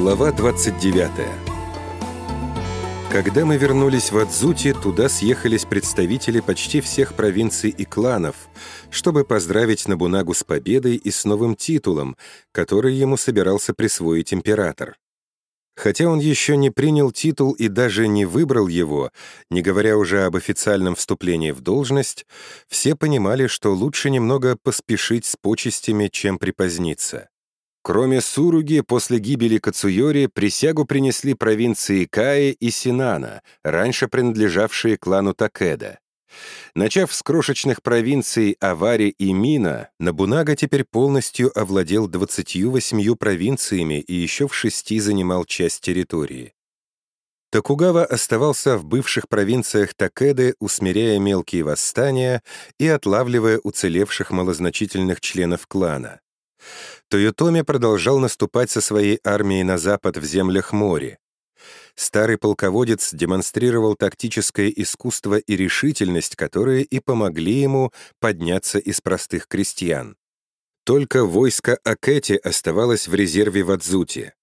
Глава 29 Когда мы вернулись в Адзути, туда съехались представители почти всех провинций и кланов, чтобы поздравить Набунагу с победой и с новым титулом, который ему собирался присвоить император. Хотя он еще не принял титул и даже не выбрал его, не говоря уже об официальном вступлении в должность, все понимали, что лучше немного поспешить с почестями, чем припоздниться. Кроме Суруги, после гибели Кацуйори присягу принесли провинции Каи и Синана, раньше принадлежавшие клану Такеда. Начав с крошечных провинций Авари и Мина, Набунага теперь полностью овладел 28 провинциями и еще в шести занимал часть территории. Токугава оставался в бывших провинциях Такеды, усмиряя мелкие восстания и отлавливая уцелевших малозначительных членов клана. Тойотоми продолжал наступать со своей армией на запад в землях моря. Старый полководец демонстрировал тактическое искусство и решительность, которые и помогли ему подняться из простых крестьян. Только войско Акети оставалось в резерве в Адзуте.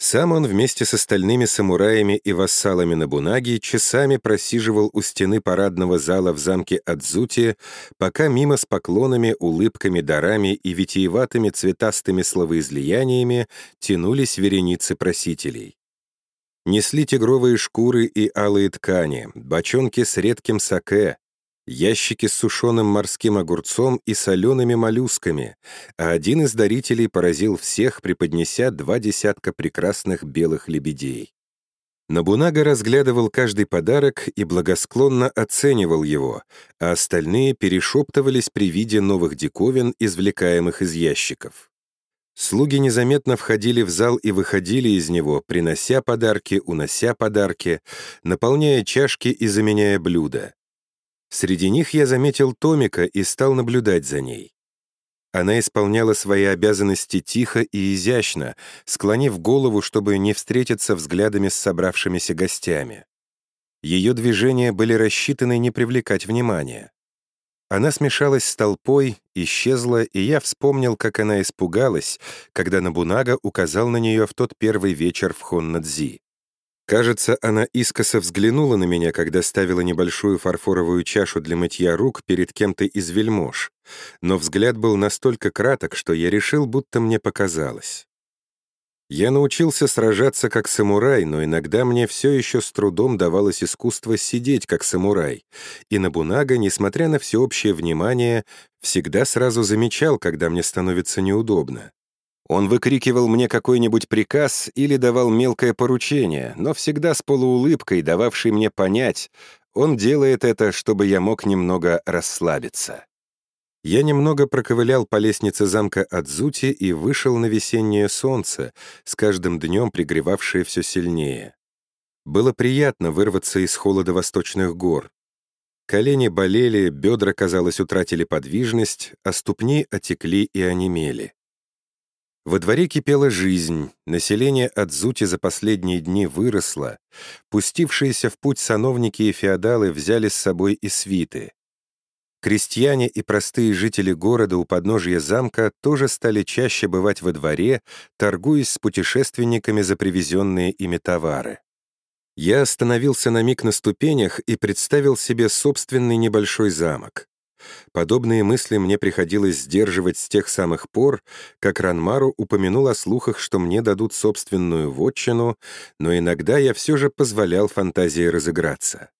Сам он вместе с остальными самураями и вассалами Набунаги часами просиживал у стены парадного зала в замке Адзути, пока мимо с поклонами, улыбками, дарами и витиеватыми цветастыми словоизлияниями тянулись вереницы просителей. Несли тигровые шкуры и алые ткани, бочонки с редким саке, ящики с сушеным морским огурцом и солеными моллюсками, а один из дарителей поразил всех, преподнеся два десятка прекрасных белых лебедей. Набунага разглядывал каждый подарок и благосклонно оценивал его, а остальные перешептывались при виде новых диковин, извлекаемых из ящиков. Слуги незаметно входили в зал и выходили из него, принося подарки, унося подарки, наполняя чашки и заменяя блюда. Среди них я заметил Томика и стал наблюдать за ней. Она исполняла свои обязанности тихо и изящно, склонив голову, чтобы не встретиться взглядами с собравшимися гостями. Ее движения были рассчитаны не привлекать внимания. Она смешалась с толпой, исчезла, и я вспомнил, как она испугалась, когда Набунага указал на нее в тот первый вечер в Хоннадзи. Кажется, она искоса взглянула на меня, когда ставила небольшую фарфоровую чашу для мытья рук перед кем-то из вельмож, но взгляд был настолько краток, что я решил, будто мне показалось. Я научился сражаться как самурай, но иногда мне все еще с трудом давалось искусство сидеть как самурай, и Набунага, несмотря на всеобщее внимание, всегда сразу замечал, когда мне становится неудобно. Он выкрикивал мне какой-нибудь приказ или давал мелкое поручение, но всегда с полуулыбкой, дававшей мне понять, он делает это, чтобы я мог немного расслабиться. Я немного проковылял по лестнице замка Адзути и вышел на весеннее солнце, с каждым днем пригревавшее все сильнее. Было приятно вырваться из холода восточных гор. Колени болели, бедра, казалось, утратили подвижность, а ступни отекли и онемели. Во дворе кипела жизнь, население Адзути за последние дни выросло, пустившиеся в путь сановники и феодалы взяли с собой и свиты. Крестьяне и простые жители города у подножия замка тоже стали чаще бывать во дворе, торгуясь с путешественниками за привезенные ими товары. Я остановился на миг на ступенях и представил себе собственный небольшой замок. Подобные мысли мне приходилось сдерживать с тех самых пор, как Ранмару упомянул о слухах, что мне дадут собственную вотчину, но иногда я все же позволял фантазии разыграться.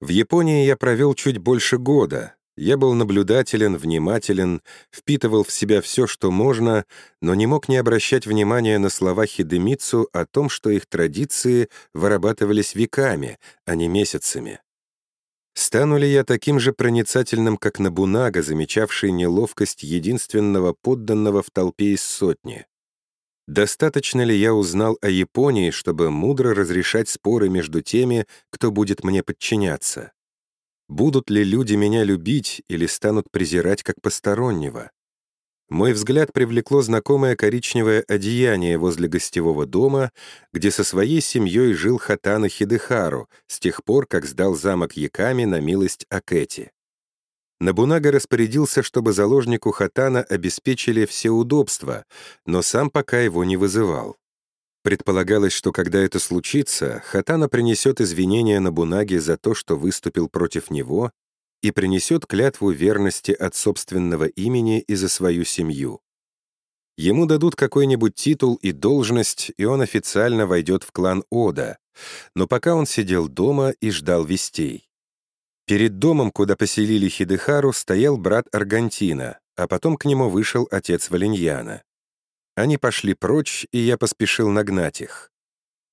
В Японии я провел чуть больше года. Я был наблюдателен, внимателен, впитывал в себя все, что можно, но не мог не обращать внимания на слова Хидемицу о том, что их традиции вырабатывались веками, а не месяцами. Стану ли я таким же проницательным, как Набунага, замечавший неловкость единственного подданного в толпе из сотни? Достаточно ли я узнал о Японии, чтобы мудро разрешать споры между теми, кто будет мне подчиняться? Будут ли люди меня любить или станут презирать как постороннего? Мой взгляд привлекло знакомое коричневое одеяние возле гостевого дома, где со своей семьей жил Хатана Хидехару с тех пор, как сдал замок Яками на милость Акэти. Набунага распорядился, чтобы заложнику Хатана обеспечили все удобства, но сам пока его не вызывал. Предполагалось, что когда это случится, Хатана принесет извинения на Бунаге за то, что выступил против него, и принесет клятву верности от собственного имени и за свою семью. Ему дадут какой-нибудь титул и должность, и он официально войдет в клан Ода, но пока он сидел дома и ждал вестей. Перед домом, куда поселили Хидехару, стоял брат Аргантина, а потом к нему вышел отец Валиньяна. Они пошли прочь, и я поспешил нагнать их.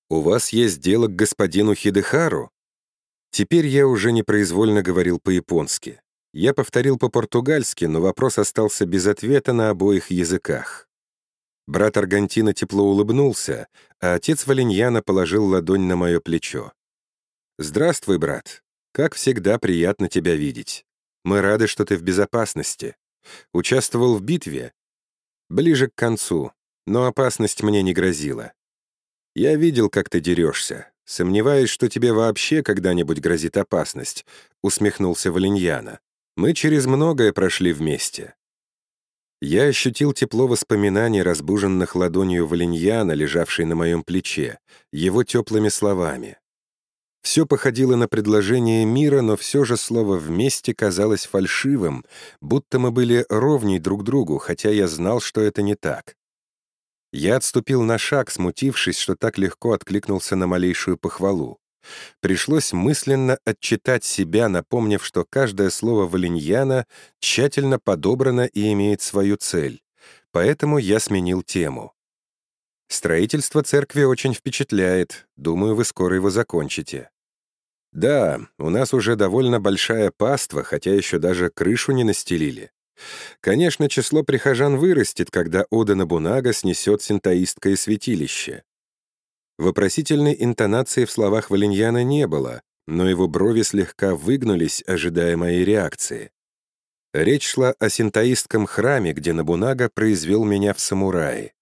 «У вас есть дело к господину Хидехару?» Теперь я уже непроизвольно говорил по-японски. Я повторил по-португальски, но вопрос остался без ответа на обоих языках. Брат Аргантина тепло улыбнулся, а отец Валиньяна положил ладонь на мое плечо. «Здравствуй, брат. Как всегда, приятно тебя видеть. Мы рады, что ты в безопасности. Участвовал в битве? Ближе к концу, но опасность мне не грозила. Я видел, как ты дерешься. Сомневаюсь, что тебе вообще когда-нибудь грозит опасность», — усмехнулся Валиньяна. «Мы через многое прошли вместе». Я ощутил тепло воспоминаний, разбуженных ладонью Валиньяна, лежавшей на моем плече, его теплыми словами. Все походило на предложение мира, но все же слово «вместе» казалось фальшивым, будто мы были ровней друг другу, хотя я знал, что это не так. Я отступил на шаг, смутившись, что так легко откликнулся на малейшую похвалу. Пришлось мысленно отчитать себя, напомнив, что каждое слово Валиньяна тщательно подобрано и имеет свою цель. Поэтому я сменил тему. Строительство церкви очень впечатляет. Думаю, вы скоро его закончите. Да, у нас уже довольно большая паства, хотя еще даже крышу не настелили. Конечно, число прихожан вырастет, когда Ода Набунага снесет синтаисткое святилище. Вопросительной интонации в словах Валиньяна не было, но его брови слегка выгнулись, ожидая моей реакции. Речь шла о синтаистском храме, где Набунага произвел меня в самурае.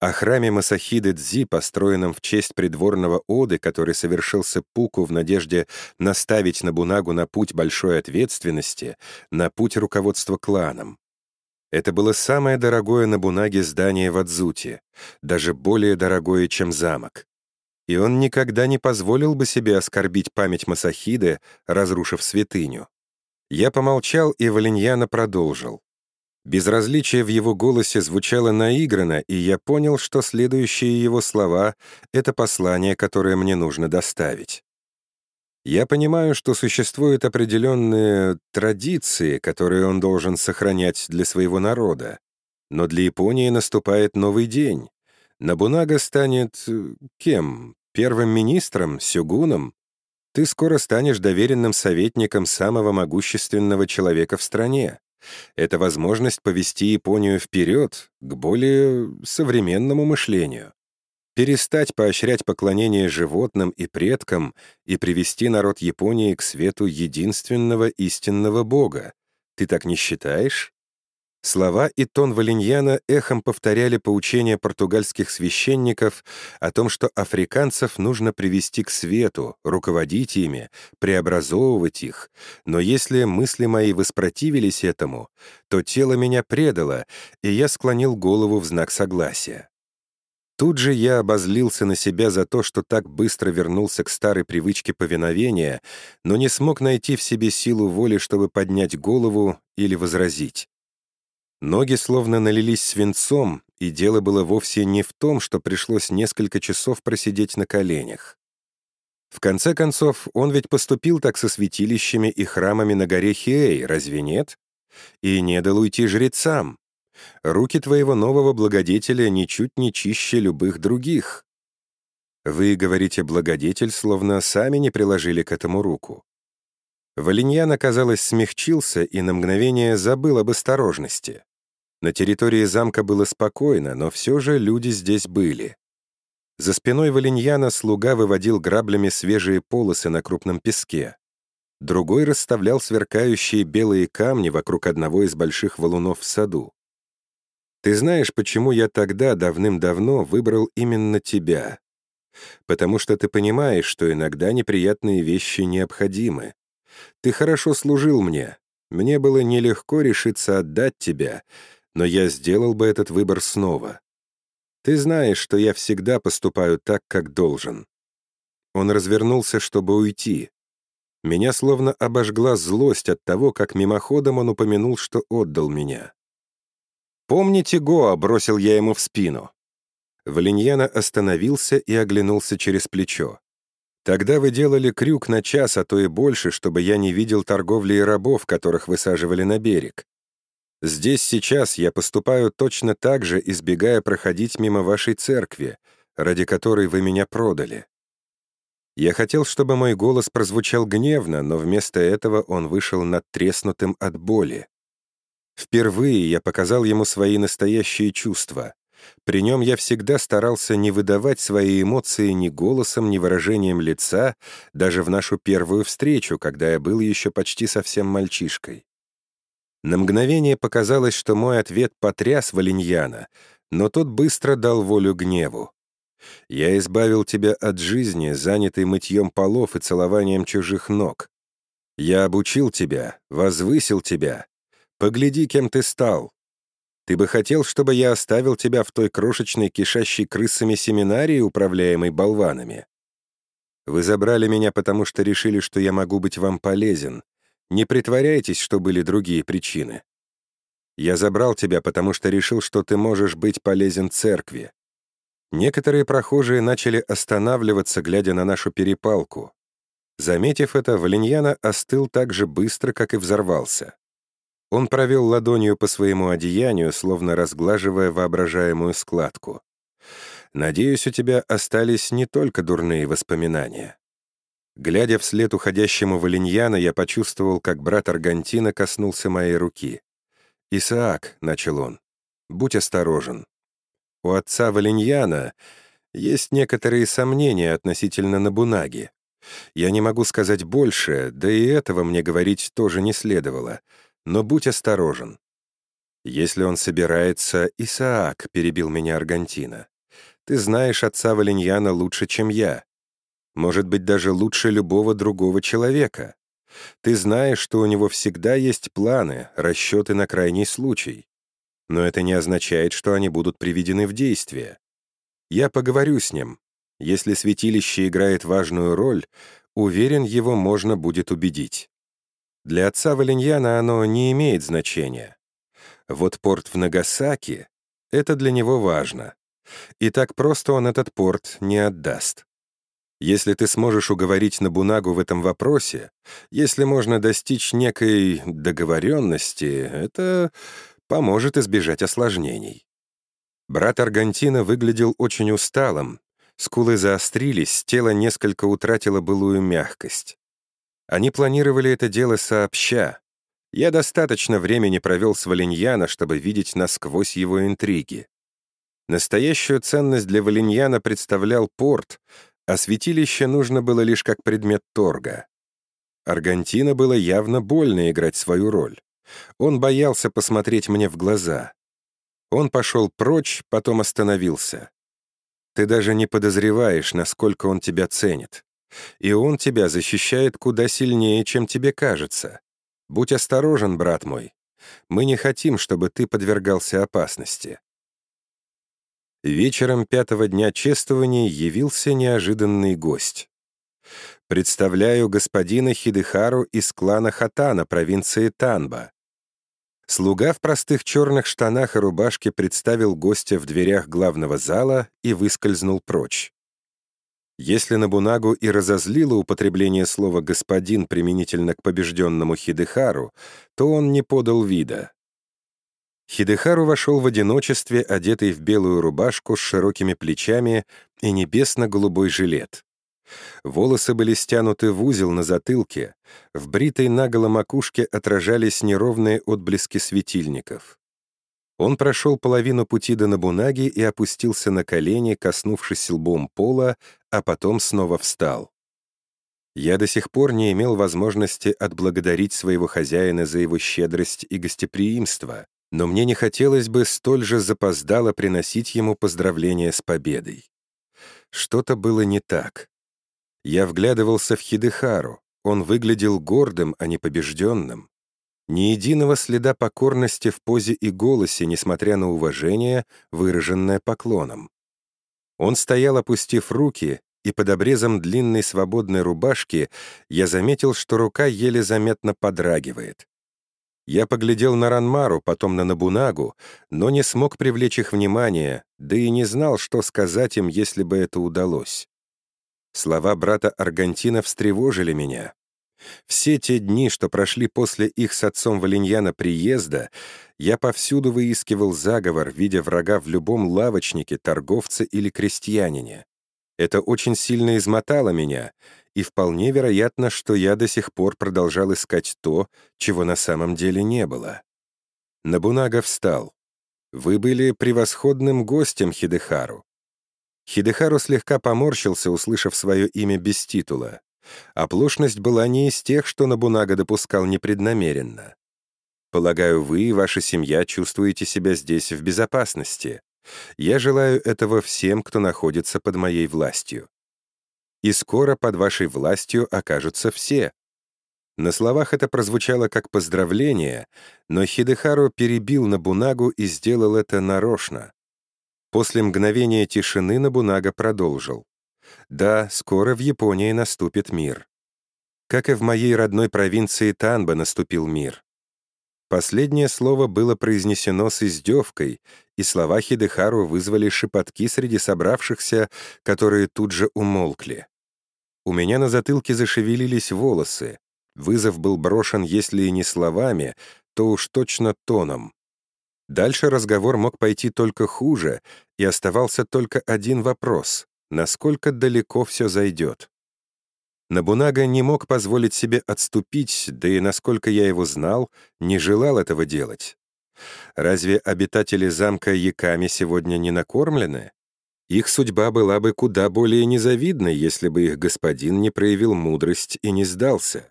О храме Масахиды Дзи, построенном в честь придворного Оды, который совершил пуку в надежде наставить Набунагу на путь большой ответственности, на путь руководства кланом. Это было самое дорогое Набунаге здание в Адзуте, даже более дорогое, чем замок. И он никогда не позволил бы себе оскорбить память Масахиды, разрушив святыню. Я помолчал, и Валиньяна продолжил. Безразличие в его голосе звучало наигранно, и я понял, что следующие его слова — это послание, которое мне нужно доставить. Я понимаю, что существуют определенные традиции, которые он должен сохранять для своего народа. Но для Японии наступает новый день. Набунага станет... Э, кем? Первым министром? Сёгуном? Ты скоро станешь доверенным советником самого могущественного человека в стране. Это возможность повести Японию вперед, к более современному мышлению. Перестать поощрять поклонение животным и предкам и привести народ Японии к свету единственного истинного Бога. Ты так не считаешь? Слова и тон Валиньяна эхом повторяли поучения португальских священников о том, что африканцев нужно привести к свету, руководить ими, преобразовывать их. Но если мысли мои воспротивились этому, то тело меня предало, и я склонил голову в знак согласия. Тут же я обозлился на себя за то, что так быстро вернулся к старой привычке повиновения, но не смог найти в себе силу воли, чтобы поднять голову или возразить. Ноги словно налились свинцом, и дело было вовсе не в том, что пришлось несколько часов просидеть на коленях. В конце концов, он ведь поступил так со святилищами и храмами на горе Хиэй, разве нет? И не дал уйти жрецам. Руки твоего нового благодетеля ничуть не чище любых других. Вы говорите «благодетель», словно сами не приложили к этому руку. Валиньян, казалось, смягчился и на мгновение забыл об осторожности. На территории замка было спокойно, но все же люди здесь были. За спиной Валиньяна слуга выводил граблями свежие полосы на крупном песке. Другой расставлял сверкающие белые камни вокруг одного из больших валунов в саду. Ты знаешь, почему я тогда, давным-давно, выбрал именно тебя? Потому что ты понимаешь, что иногда неприятные вещи необходимы. Ты хорошо служил мне. Мне было нелегко решиться отдать тебя, но я сделал бы этот выбор снова. Ты знаешь, что я всегда поступаю так, как должен». Он развернулся, чтобы уйти. Меня словно обожгла злость от того, как мимоходом он упомянул, что отдал меня. «Помните Гоа?» — бросил я ему в спину. Валиньяна остановился и оглянулся через плечо. «Тогда вы делали крюк на час, а то и больше, чтобы я не видел торговли и рабов, которых высаживали на берег. Здесь сейчас я поступаю точно так же, избегая проходить мимо вашей церкви, ради которой вы меня продали. Я хотел, чтобы мой голос прозвучал гневно, но вместо этого он вышел надтреснутым от боли. Впервые я показал ему свои настоящие чувства. При нем я всегда старался не выдавать свои эмоции ни голосом, ни выражением лица, даже в нашу первую встречу, когда я был еще почти совсем мальчишкой. На мгновение показалось, что мой ответ потряс Валиньяна, но тот быстро дал волю гневу. «Я избавил тебя от жизни, занятой мытьем полов и целованием чужих ног. Я обучил тебя, возвысил тебя. Погляди, кем ты стал. Ты бы хотел, чтобы я оставил тебя в той крошечной кишащей крысами семинарии, управляемой болванами? Вы забрали меня, потому что решили, что я могу быть вам полезен, не притворяйтесь, что были другие причины. Я забрал тебя, потому что решил, что ты можешь быть полезен церкви. Некоторые прохожие начали останавливаться, глядя на нашу перепалку. Заметив это, Валиньяна остыл так же быстро, как и взорвался. Он провел ладонью по своему одеянию, словно разглаживая воображаемую складку. «Надеюсь, у тебя остались не только дурные воспоминания. Глядя вслед уходящему Валиньяна, я почувствовал, как брат Аргантина коснулся моей руки. «Исаак», — начал он, — «будь осторожен. У отца Валиньяна есть некоторые сомнения относительно Набунаги. Я не могу сказать больше, да и этого мне говорить тоже не следовало, но будь осторожен. Если он собирается, Исаак, — перебил меня Аргантина, — ты знаешь отца Валиньяна лучше, чем я. Может быть, даже лучше любого другого человека. Ты знаешь, что у него всегда есть планы, расчеты на крайний случай. Но это не означает, что они будут приведены в действие. Я поговорю с ним. Если святилище играет важную роль, уверен, его можно будет убедить. Для отца Валиньяна оно не имеет значения. Вот порт в Нагасаки — это для него важно. И так просто он этот порт не отдаст. Если ты сможешь уговорить Набунагу в этом вопросе, если можно достичь некой договоренности, это поможет избежать осложнений. Брат Аргантина выглядел очень усталым, скулы заострились, тело несколько утратило былую мягкость. Они планировали это дело сообща. Я достаточно времени провел с Валиньяна, чтобы видеть насквозь его интриги. Настоящую ценность для Валиньяна представлял порт, а святилище нужно было лишь как предмет торга. Аргантина было явно больно играть свою роль. Он боялся посмотреть мне в глаза. Он пошел прочь, потом остановился. Ты даже не подозреваешь, насколько он тебя ценит. И он тебя защищает куда сильнее, чем тебе кажется. Будь осторожен, брат мой. Мы не хотим, чтобы ты подвергался опасности. Вечером пятого дня чествования явился неожиданный гость. «Представляю господина Хидехару из клана Хатана, провинции Танба». Слуга в простых черных штанах и рубашке представил гостя в дверях главного зала и выскользнул прочь. Если Набунагу и разозлило употребление слова «господин» применительно к побежденному Хидехару, то он не подал вида. Хидехару вошел в одиночестве, одетый в белую рубашку с широкими плечами и небесно-голубой жилет. Волосы были стянуты в узел на затылке, в бритой наголо макушке отражались неровные отблески светильников. Он прошел половину пути до Набунаги и опустился на колени, коснувшись лбом пола, а потом снова встал. Я до сих пор не имел возможности отблагодарить своего хозяина за его щедрость и гостеприимство, но мне не хотелось бы столь же запоздало приносить ему поздравления с победой. Что-то было не так. Я вглядывался в Хидехару, он выглядел гордым, а не побежденным. Ни единого следа покорности в позе и голосе, несмотря на уважение, выраженное поклоном. Он стоял, опустив руки, и под обрезом длинной свободной рубашки я заметил, что рука еле заметно подрагивает. Я поглядел на Ранмару, потом на Набунагу, но не смог привлечь их внимание, да и не знал, что сказать им, если бы это удалось. Слова брата Аргантина встревожили меня. Все те дни, что прошли после их с отцом Валиньяна приезда, я повсюду выискивал заговор, видя врага в любом лавочнике, торговце или крестьянине. Это очень сильно измотало меня, и вполне вероятно, что я до сих пор продолжал искать то, чего на самом деле не было. Набунага встал. «Вы были превосходным гостем, Хидехару». Хидехару слегка поморщился, услышав свое имя без титула. Оплошность была не из тех, что Набунага допускал непреднамеренно. «Полагаю, вы и ваша семья чувствуете себя здесь в безопасности. Я желаю этого всем, кто находится под моей властью. И скоро под вашей властью окажутся все. На словах это прозвучало как поздравление, но Хидехару перебил Набунагу и сделал это нарочно. После мгновения тишины Набунага продолжил. «Да, скоро в Японии наступит мир. Как и в моей родной провинции Танба наступил мир. Последнее слово было произнесено с издевкой, и слова Хидехару вызвали шепотки среди собравшихся, которые тут же умолкли. У меня на затылке зашевелились волосы. Вызов был брошен, если и не словами, то уж точно тоном. Дальше разговор мог пойти только хуже, и оставался только один вопрос — насколько далеко все зайдет. Набунага не мог позволить себе отступить, да и, насколько я его знал, не желал этого делать. Разве обитатели замка Яками сегодня не накормлены? Их судьба была бы куда более незавидной, если бы их господин не проявил мудрость и не сдался.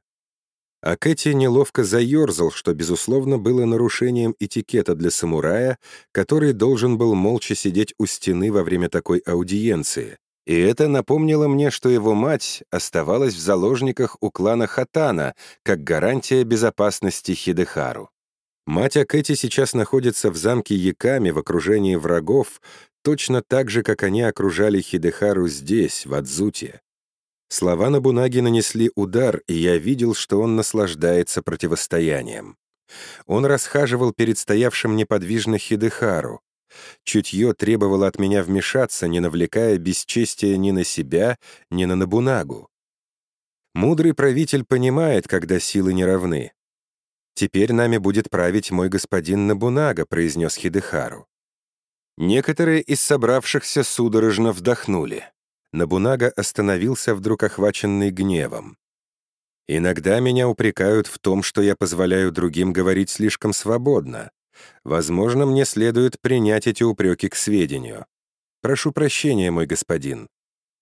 А Кэти неловко заерзал, что, безусловно, было нарушением этикета для самурая, который должен был молча сидеть у стены во время такой аудиенции, и это напомнило мне, что его мать оставалась в заложниках у клана Хатана как гарантия безопасности Хидехару. Мать Акэти сейчас находится в замке Яками в окружении врагов, точно так же, как они окружали Хидехару здесь, в Адзуте. Слова Набунаги нанесли удар, и я видел, что он наслаждается противостоянием. Он расхаживал перед стоявшим неподвижно Хидехару, Чутье требовало от меня вмешаться, не навлекая бесчестия ни на себя, ни на Набунагу. Мудрый правитель понимает, когда силы не равны. «Теперь нами будет править мой господин Набунага», — произнес Хидехару. Некоторые из собравшихся судорожно вдохнули. Набунага остановился, вдруг охваченный гневом. «Иногда меня упрекают в том, что я позволяю другим говорить слишком свободно. Возможно, мне следует принять эти упреки к сведению. Прошу прощения, мой господин.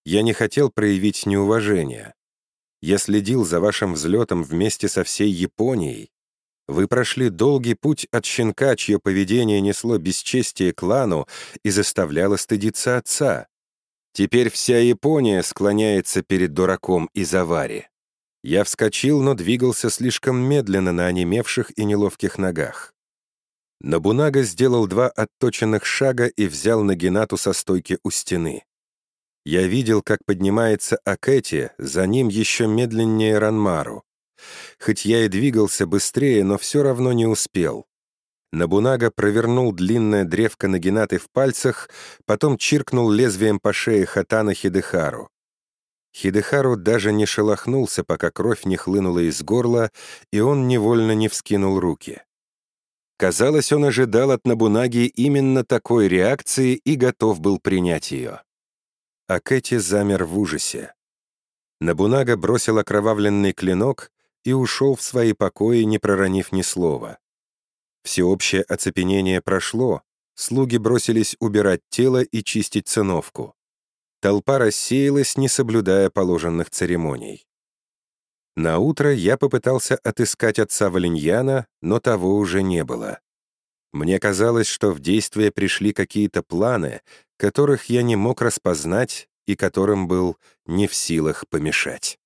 Я не хотел проявить неуважение. Я следил за вашим взлетом вместе со всей Японией. Вы прошли долгий путь от щенка, чье поведение несло бесчестие клану и заставляло стыдиться отца. Теперь вся Япония склоняется перед дураком из авари. Я вскочил, но двигался слишком медленно на онемевших и неловких ногах. Набунага сделал два отточенных шага и взял Нагинату со стойки у стены. Я видел, как поднимается Акэти, за ним еще медленнее Ранмару. Хоть я и двигался быстрее, но все равно не успел. Набунага провернул длинное древко Нагинаты в пальцах, потом чиркнул лезвием по шее Хатана Хидехару. Хидехару даже не шелохнулся, пока кровь не хлынула из горла, и он невольно не вскинул руки. Казалось, он ожидал от Набунаги именно такой реакции и готов был принять ее. А Кэти замер в ужасе. Набунага бросил окровавленный клинок и ушел в свои покои, не проронив ни слова. Всеобщее оцепенение прошло, слуги бросились убирать тело и чистить циновку. Толпа рассеялась, не соблюдая положенных церемоний. На утро я попытался отыскать отца Валиньяна, но того уже не было. Мне казалось, что в действие пришли какие-то планы, которых я не мог распознать и которым был не в силах помешать.